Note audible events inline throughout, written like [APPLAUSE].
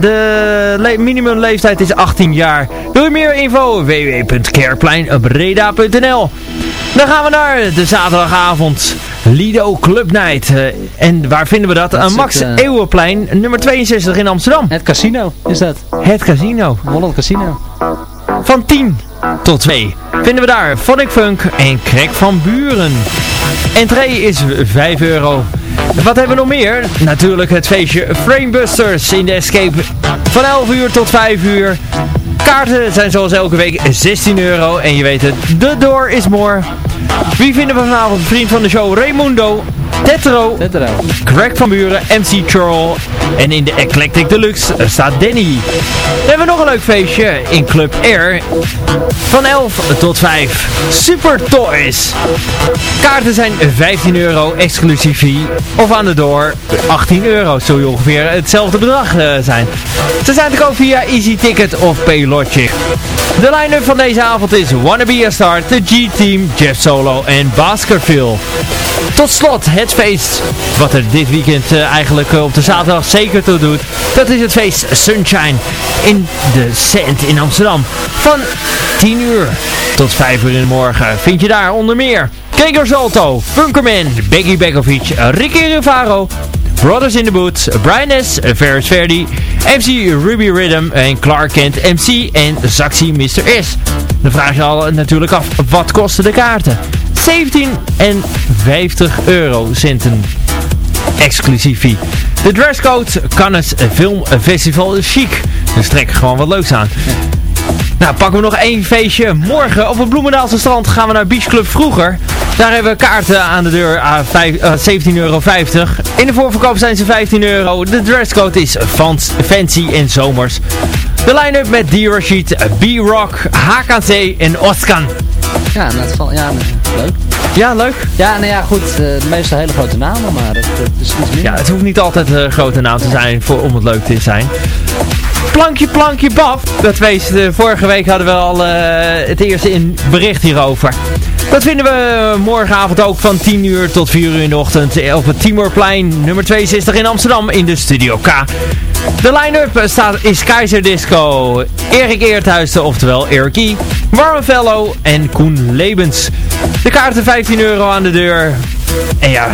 De le minimumleeftijd is 18 jaar. Wil je meer info? www.kerkpleinbreda.nl Dan gaan we naar de zaterdagavond. Lido Club Night. Uh, en waar vinden we dat? Aan Max het, uh, Eeuwenplein, nummer 62 in Amsterdam. Het casino is dat. Het casino. Holland Casino. Van 10 tot 2 vinden we daar Phonic Funk en Krek van Buren. Entree is 5 euro. Wat hebben we nog meer? Natuurlijk het feestje Framebusters in de Escape van 11 uur tot 5 uur. Kaarten zijn zoals elke week 16 euro en je weet het, de door is more. Wie vinden we vanavond? Vriend van de show Raimundo, Tetro, Tetro. Greg van Buren, MC Churl en in de Eclectic Deluxe staat Danny. Dan hebben we nog een leuk feestje in Club Air van 11 tot 5. Super Toys. Kaarten zijn 15 euro exclusief fee of aan de door 18 euro. Zul je ongeveer hetzelfde bedrag uh, zijn. Ze zijn te koop via Easy Ticket of Paylogic. De line-up van deze avond is Wanna Be A Star, The G-Team, Jeff Solo en Baskerville. Tot slot het feest wat er dit weekend uh, eigenlijk uh, op de zaterdag zeker toe doet. Dat is het feest Sunshine in de Sand in Amsterdam. Van 10 uur tot 5 uur in de morgen vind je daar onder meer Gregor Zalto, Funkerman, Becky Bekovic, Ricky Rivaro, Brothers in the Boots, Brian S., Ferris Verdi, MC Ruby Rhythm en Clark Kent MC en Saxi Mr. S. Dan vraag je al natuurlijk af, wat kosten de kaarten? 17 en 50 euro centen exclusief fee. De dresscode Cannes Filmfestival is chic. Dus trek gewoon wat leuks aan. Nou, pakken we nog één feestje. Morgen op het Bloemendaalse strand gaan we naar Beach Club Vroeger. Daar hebben we kaarten aan de deur aan uh, 17,50 euro. In de voorverkoop zijn ze 15 euro. De dresscode is fancy en zomers. De line-up met D-Rashid, B-Rock, HKC en Oskan. Ja, dat valt, ja, leuk. Ja, leuk. Ja, nou ja, goed. Uh, de meeste hele grote namen, maar het, het is iets. Ja, het hoeft niet altijd een uh, grote naam te zijn voor, om het leuk te zijn. Plankje, plankje, baf. Dat wees, uh, vorige week hadden we al het eerste in bericht hierover. Dat vinden we morgenavond ook van 10 uur tot 4 uur in de ochtend op het Timorplein nummer 62 in Amsterdam in de Studio K. De line-up staat is Keizer Disco, Erik Eerthuizen, oftewel Erik E, Warmenfellow en Koen Lebens. De kaarten 15 euro aan de deur. En ja,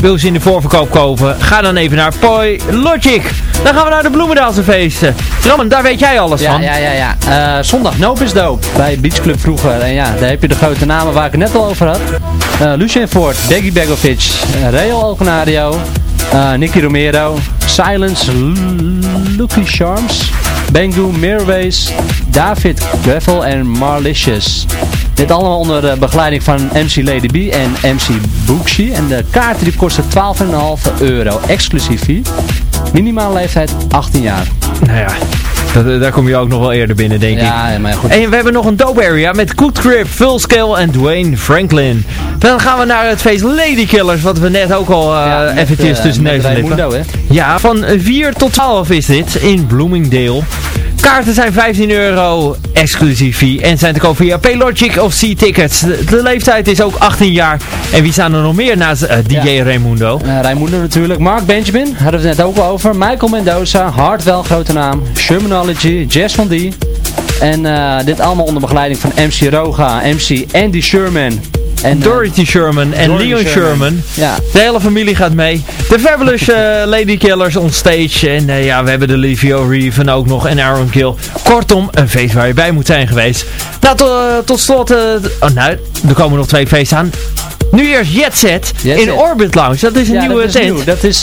wil ze in de voorverkoop kopen? Ga dan even naar Poi Logic. Dan gaan we naar de Bloemendaalse feesten. Ramon, daar weet jij alles ja, van. Ja, ja, ja. Uh, zondag Noop is doop bij Beach Club vroeger. En ja, daar heb je de grote namen waar ik net al over had. Uh, Lucien Ford, Beggy Begovic, uh, Real Alconario, Nicky Romero, Silence, Lucky Charms, Bengu Mirways, David Gravel en Marlicious. Dit allemaal onder de begeleiding van MC Lady B en MC Bookshi. En de kaarten die kosten 12,5 euro exclusief. Minimale leeftijd 18 jaar. Nou ja, dat, daar kom je ook nog wel eerder binnen, denk ja, ik. maar goed. En we hebben nog een dope area met Good Grip, Full Scale en Dwayne Franklin. Dan gaan we naar het feest Lady Killers, wat we net ook al uh, ja, eventjes uh, tussen neus en lippen. Ja, van 4 tot 12 is dit in Bloomingdale. Kaarten zijn 15 euro exclusief fee en zijn te koop via Paylogic of C-Tickets. De, de, leeftijd is ook 18 jaar. En wie staan er nog meer naast uh, DJ ja. Raimundo? Uh, Raimundo natuurlijk. Mark Benjamin, hadden we het net ook al over. Michael Mendoza, Hartwell, grote naam. Shermanology, Jess van D. En uh, dit allemaal onder begeleiding van MC Roga, MC Andy Sherman. En, Dorothy Sherman en Dorothy Leon Sherman. Sherman. Ja. De hele familie gaat mee. De Fabulous uh, Lady Killers on stage. En uh, ja, we hebben de Livio Reeve ook nog en Aaron Kill. Kortom, een feest waar je bij moet zijn geweest. Nou, to, uh, tot slot... oh, nou, er komen nog twee feesten aan. Nu eerst Jet Set Jet in Set. Orbit Lounge. Dat is een ja, nieuwe dat is tent. nieuw. Dat is...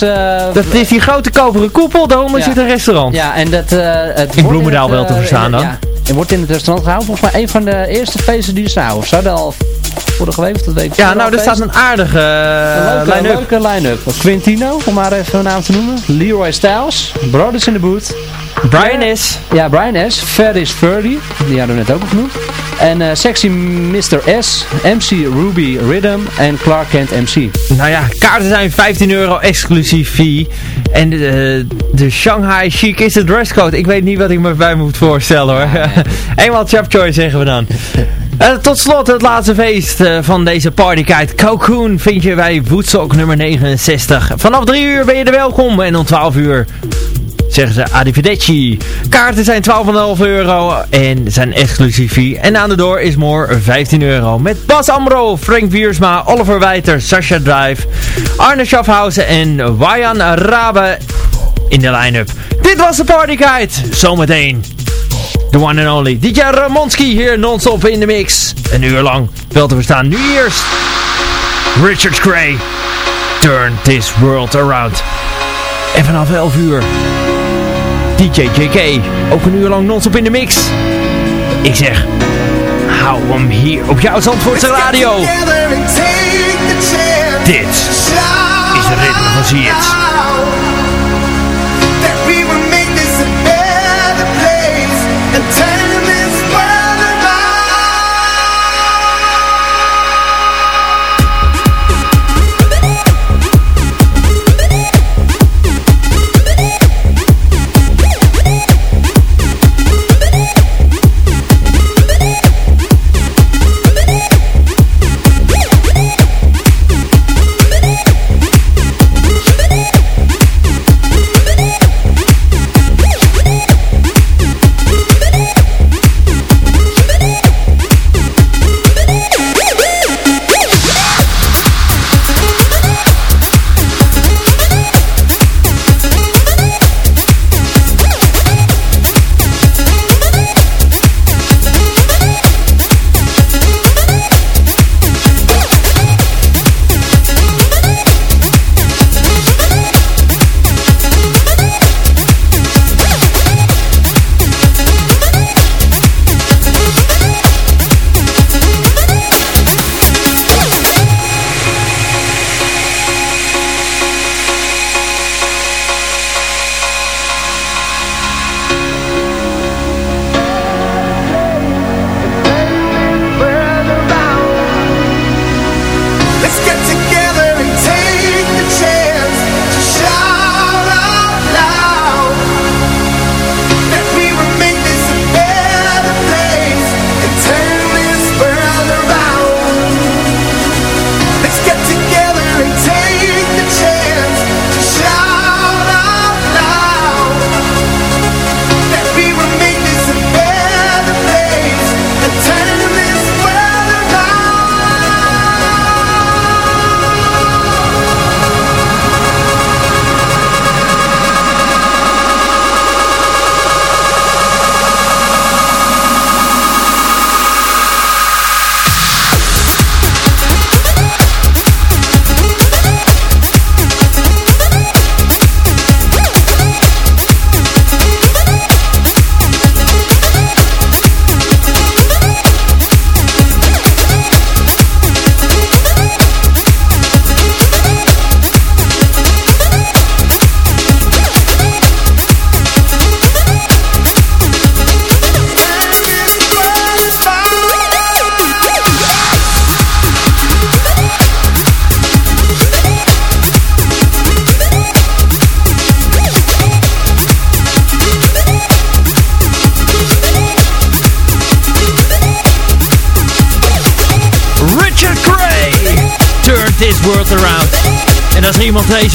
Dat is die grote koperen koepel. Daaronder Ja. zit een restaurant. Ja, en dat... eh, het In Bloemendaal wel te eh, verstaan dan? Ja, het wordt in het restaurant gehouden. Volgens mij een van de eerste feesten die er zijn. Of zouden al vorige week of dat week. Ja, nou, er staat een aardige uh, leuke, line-up. leuke line-up. Quintino, om maar even een naam te noemen. Leroy Styles. Brothers in the Boot. Brian Ja. is... Ja, Brian S. Ferris Furdy. Die hadden we net ook al genoemd. En eh, Sexy Mr. S. MC Ruby Rhythm. En Clark Kent MC. Nou ja, kaarten zijn 15 euro exclusief fee. En de, de Shanghai Chic is de dresscode. Ik weet niet wat ik me bij moet voorstellen hoor. [LAUGHS] Eenmaal Chap Choy zeggen we dan. Eh, tot slot het laatste feest eh, van deze partykite. Cocoon vind je bij Woodstock nummer 69. Vanaf 3 uur ben je er welkom en om 12 uur zeggen ze Arrivederci. Kaarten zijn 12,5 euro en zijn exclusief. En aan de door is more 15 euro. Met Bas Amro, Frank Wiersma, Oliver Wijter, Sasha Drive, Arne Schaffhausen en Wayan Rabe in de line-up. Dit was de Party Guide. Zometeen. The one and only DJ Ramonski hier non-stop in de mix. Een uur lang. Wel te verstaan. Nu eerst. Richard Gray. Turn this world around. En vanaf 11 uur. DJ JK. Ook een uur lang non-stop in de mix. Ik zeg. Hou hem hier op jouw Zandvoortse radio. Dit is het ritme van Ziets.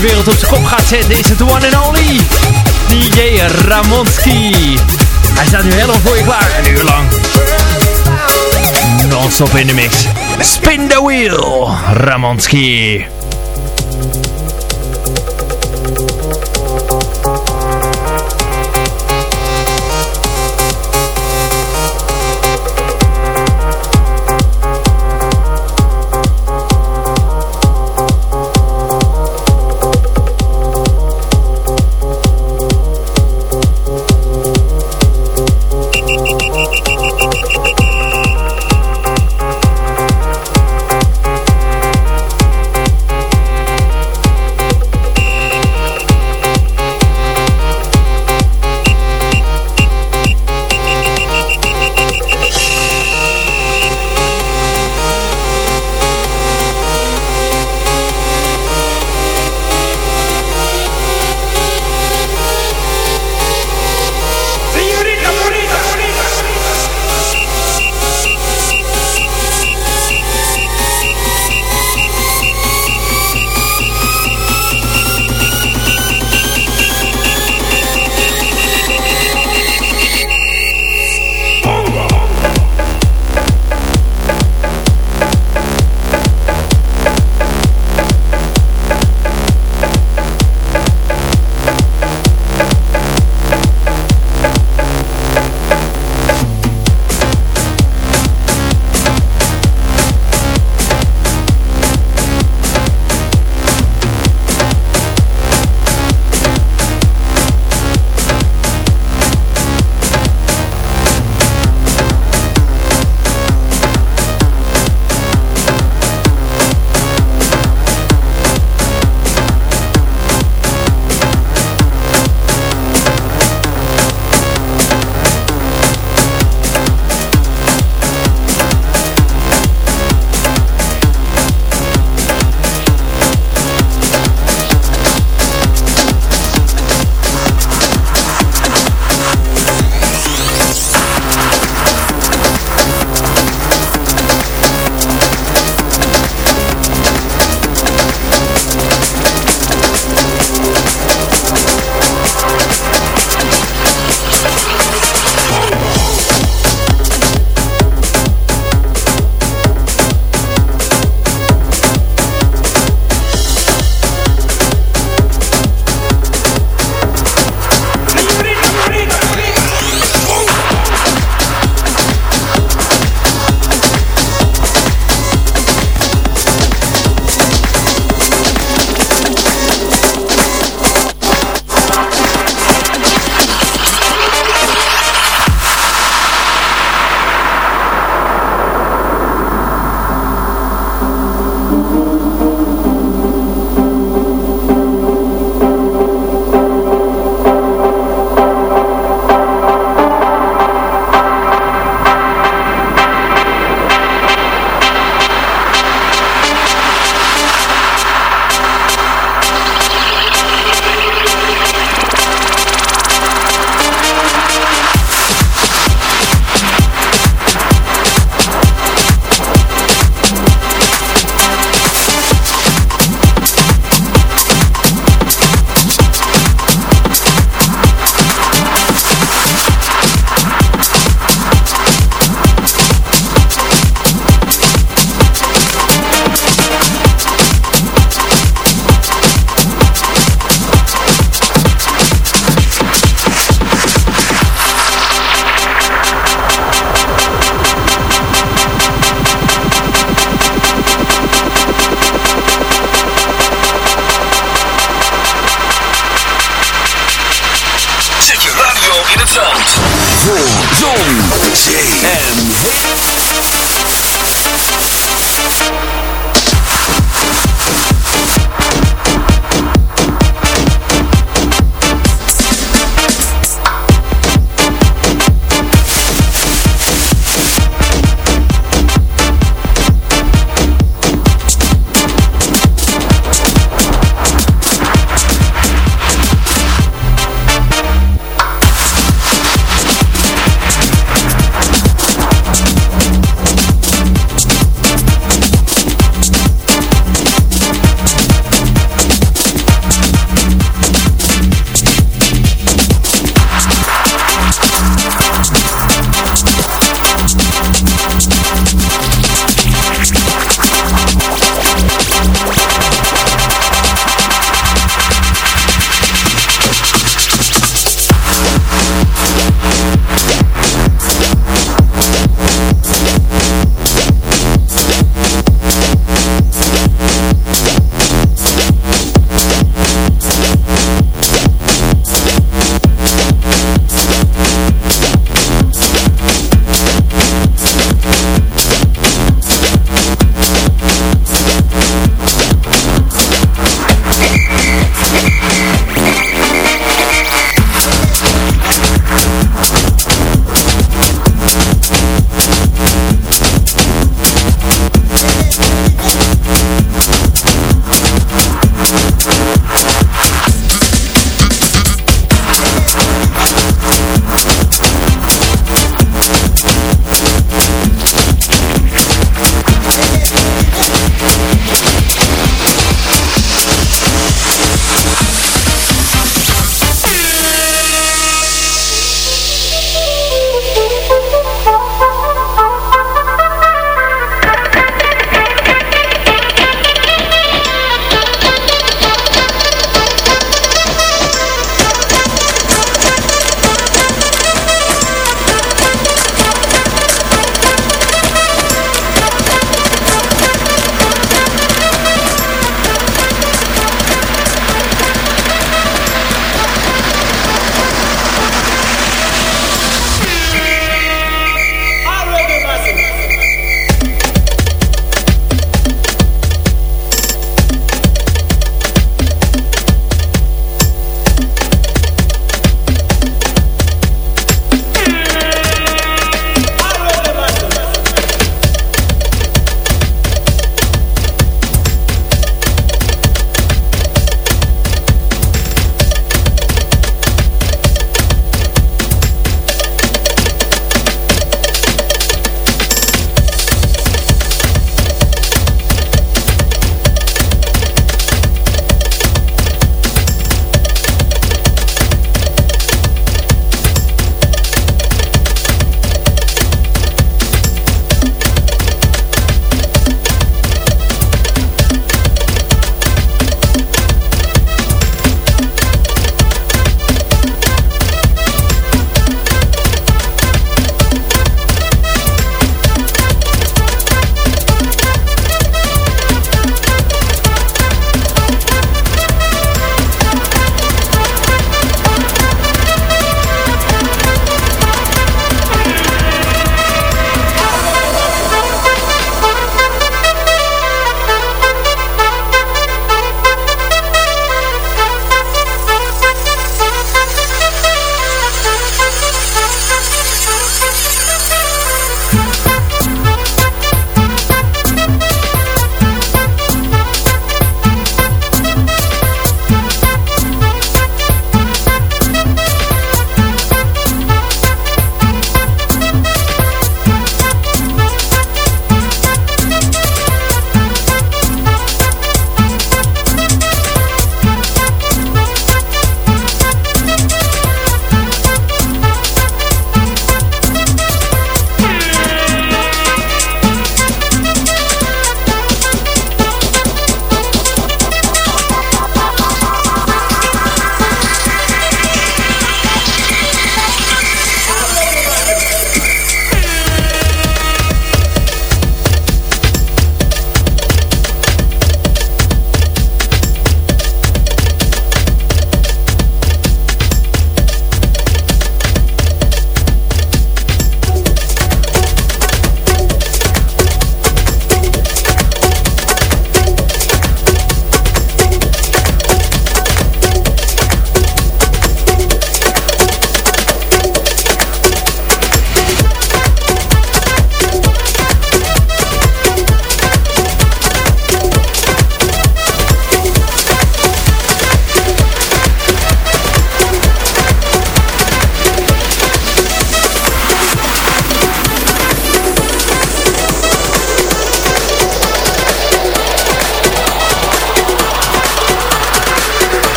Deze wereld op zijn kop gaat zetten, is het de one and only DJ Ramonski. Hij staat nu helemaal voor je klaar, een uur lang. Non-stop in de mix. Spin the wheel, Ramonski.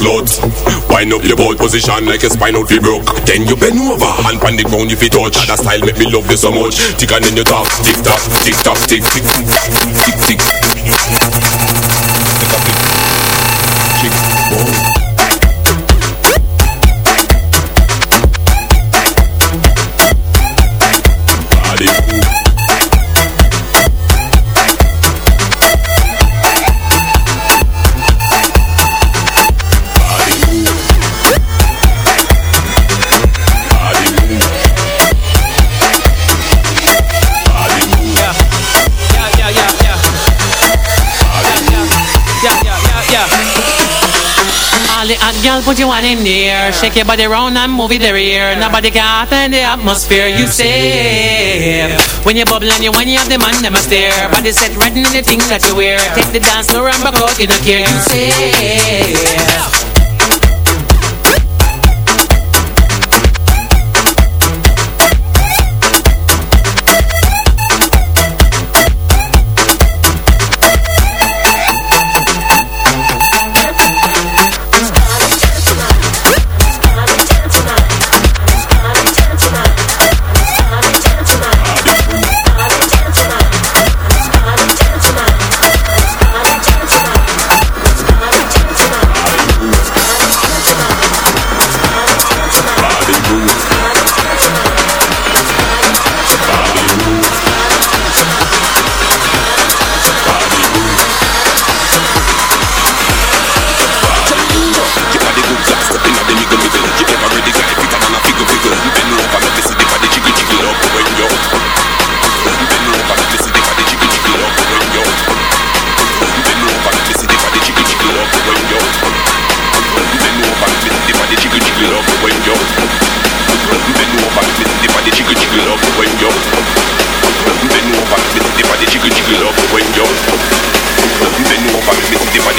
Wind up your boat position like a spine out fi broke. Then you bend over and pan the ground if you touch. That style make me love you so much. Tick and then you talk Tick tock, tick tock, tick tick Tick tick Tick Put your one in there. Shake your body round and move it there. Nobody can offend the atmosphere. You say when you bubble and you when you have the man, them a stare. Body set right in the thing that you wear. Take the dance floor and back out, you don't care. You say.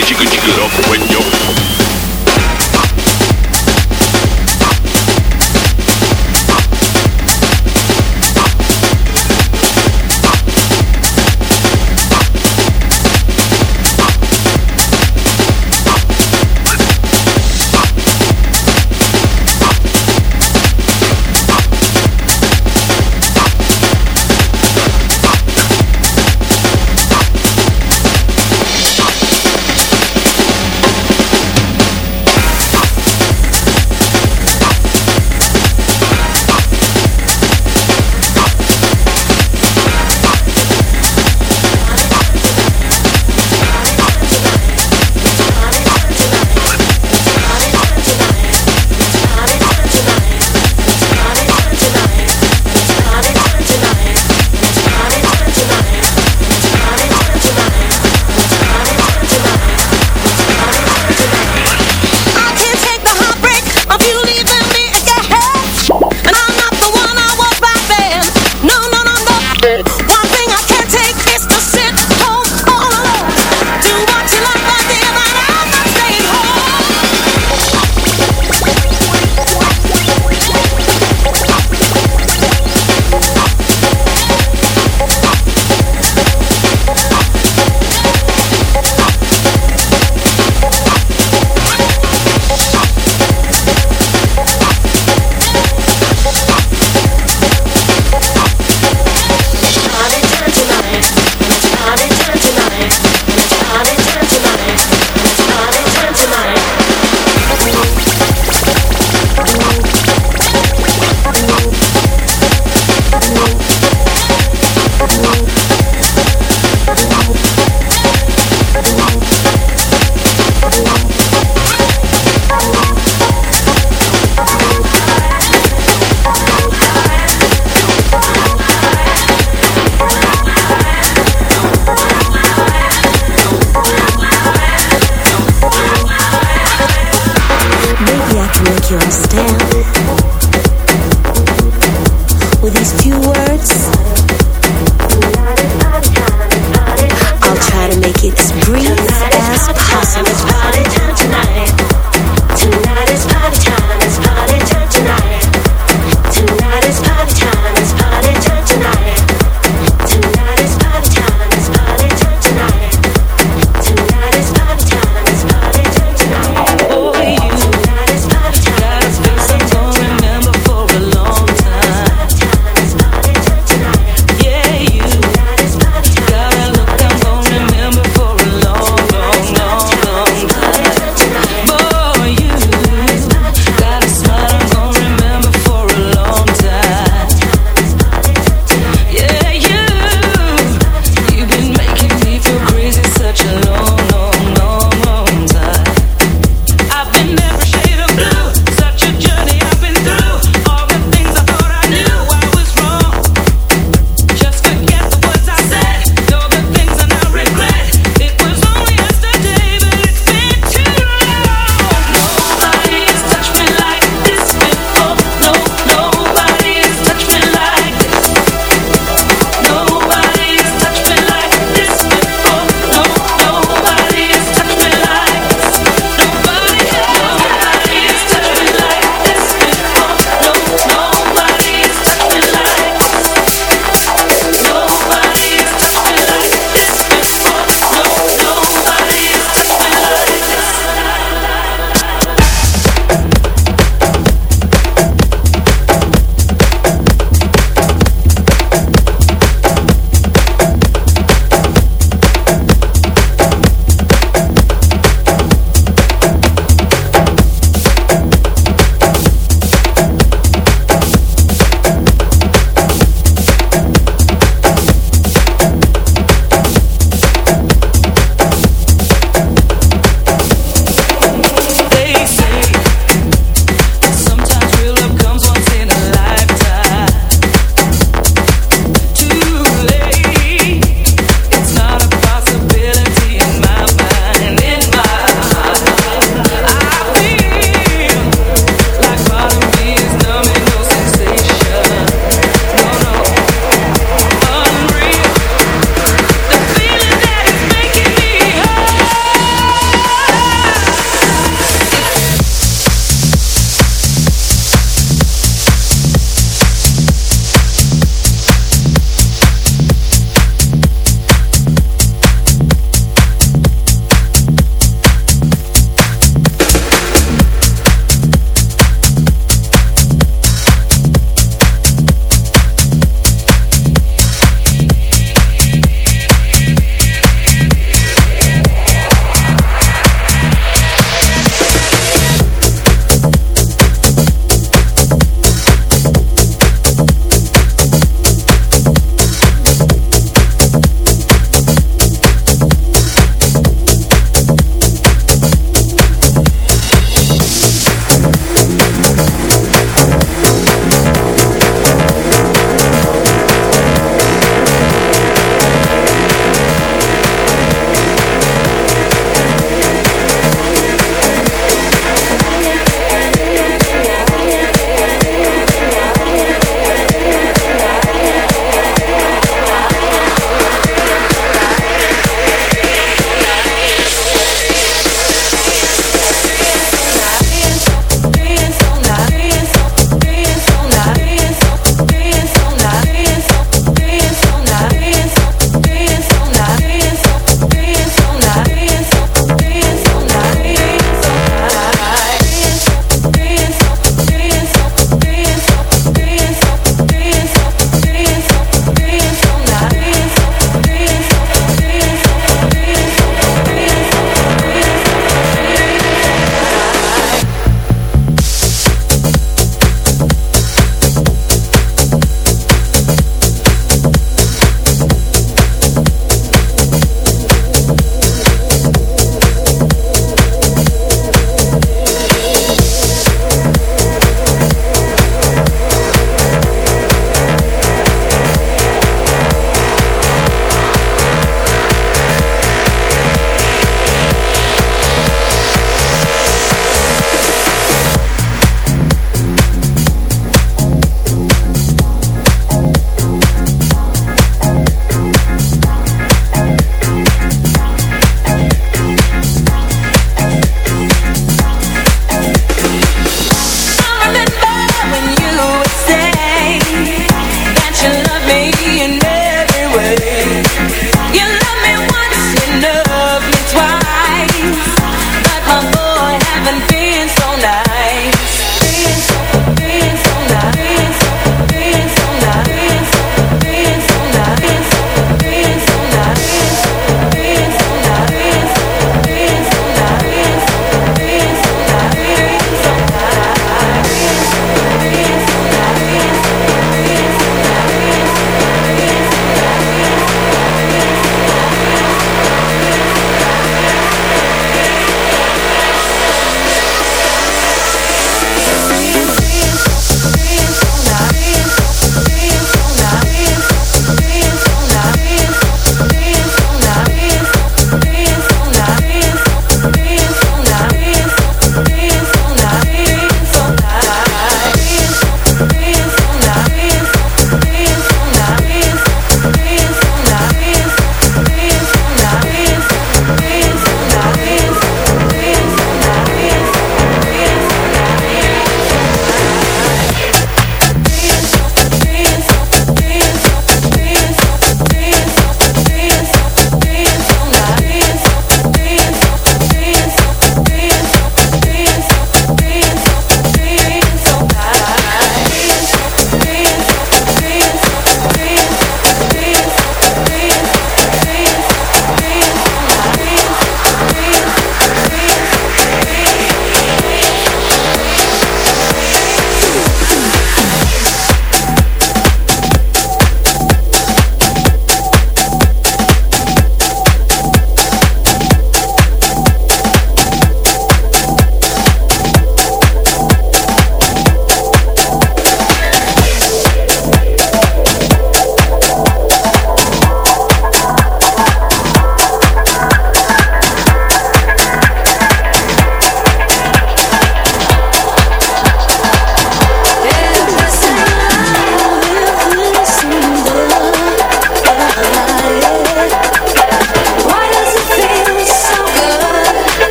did you good, when you.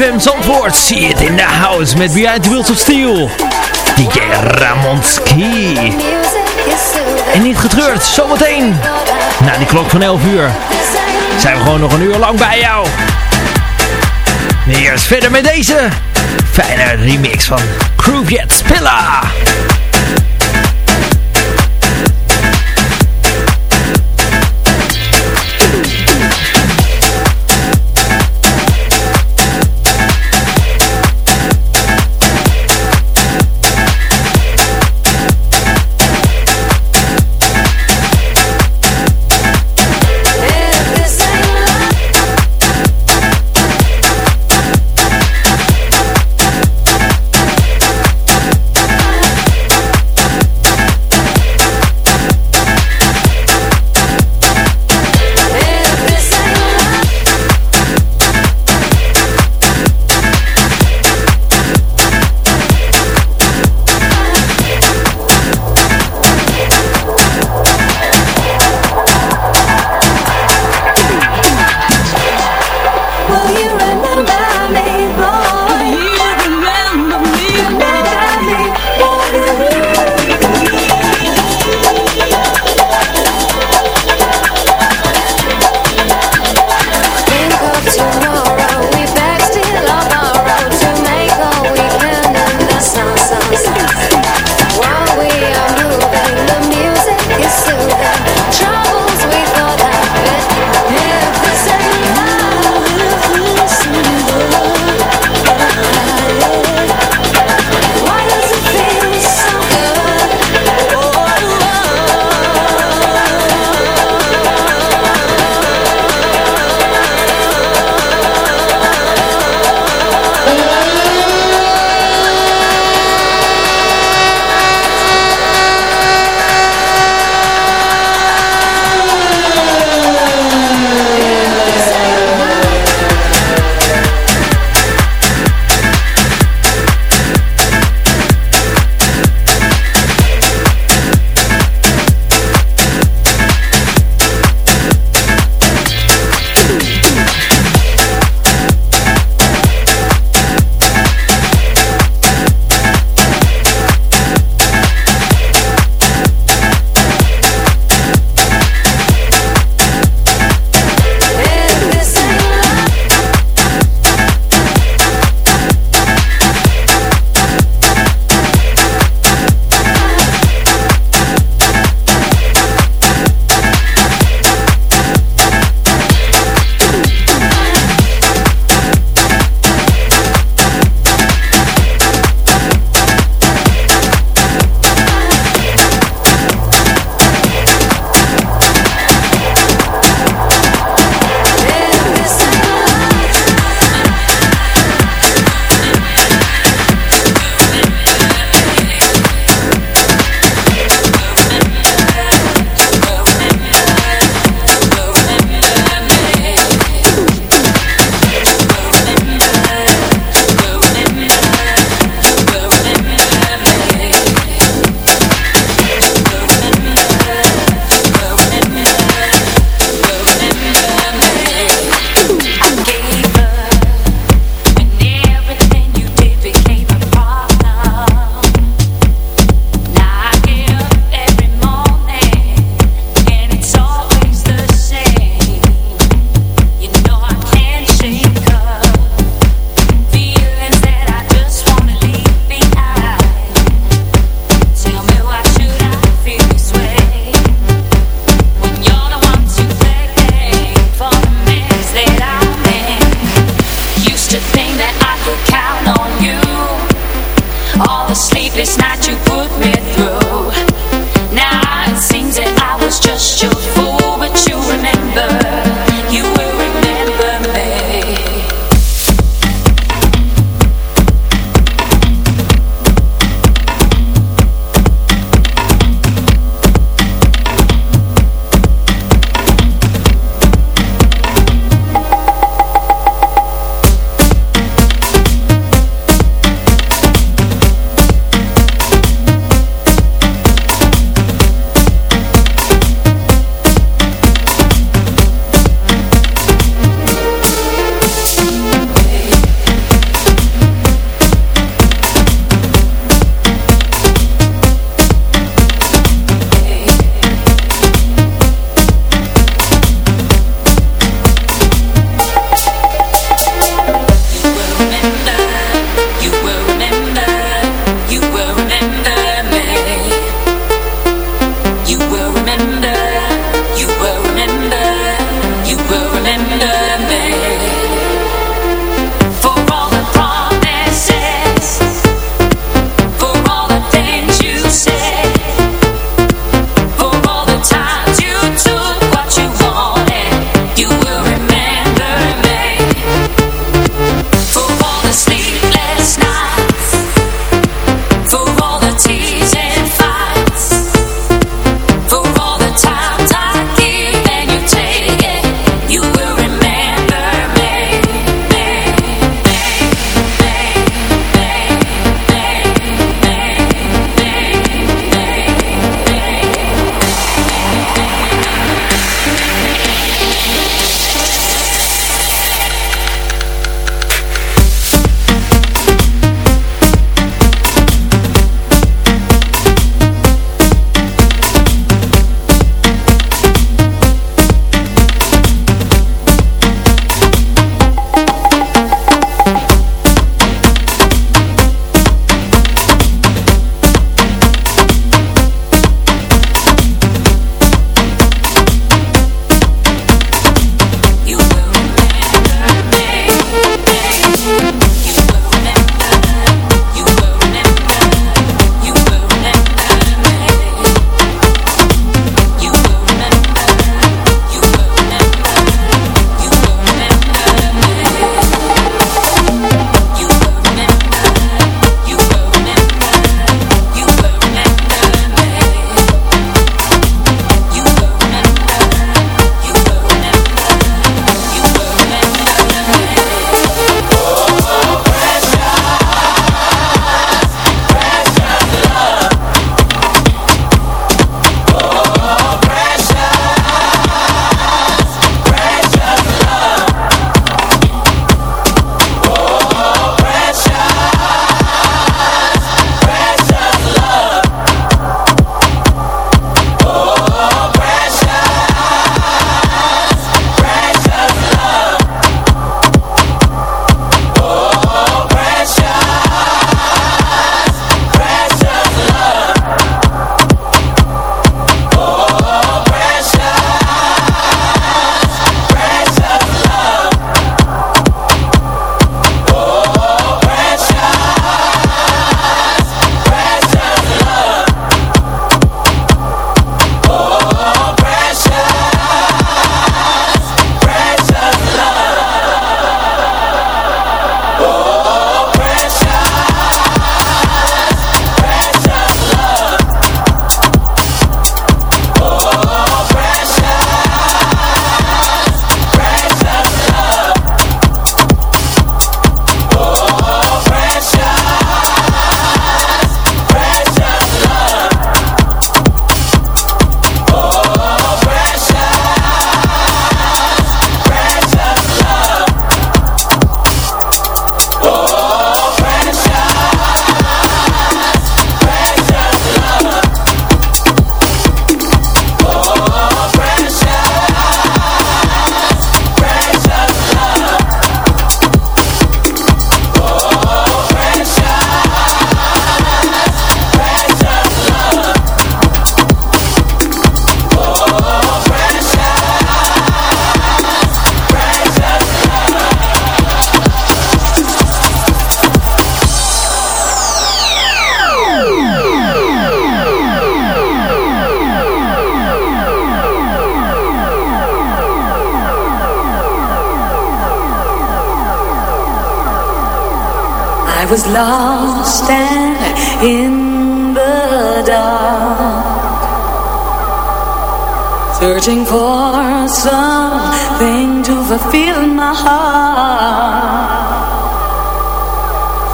CFM Zandvoort. See it in the house met Behind the Wheels of Steel. DJ Ramonski. En niet getreurd, zometeen. Na die klok van 11 uur. Zijn we gewoon nog een uur lang bij jou. Eerst verder met deze. Fijne remix van Crewjet Spilla. Searching for something to fulfill my heart.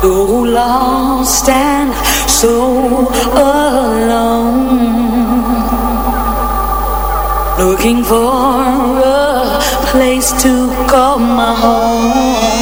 So lost and so alone. Looking for a place to call my home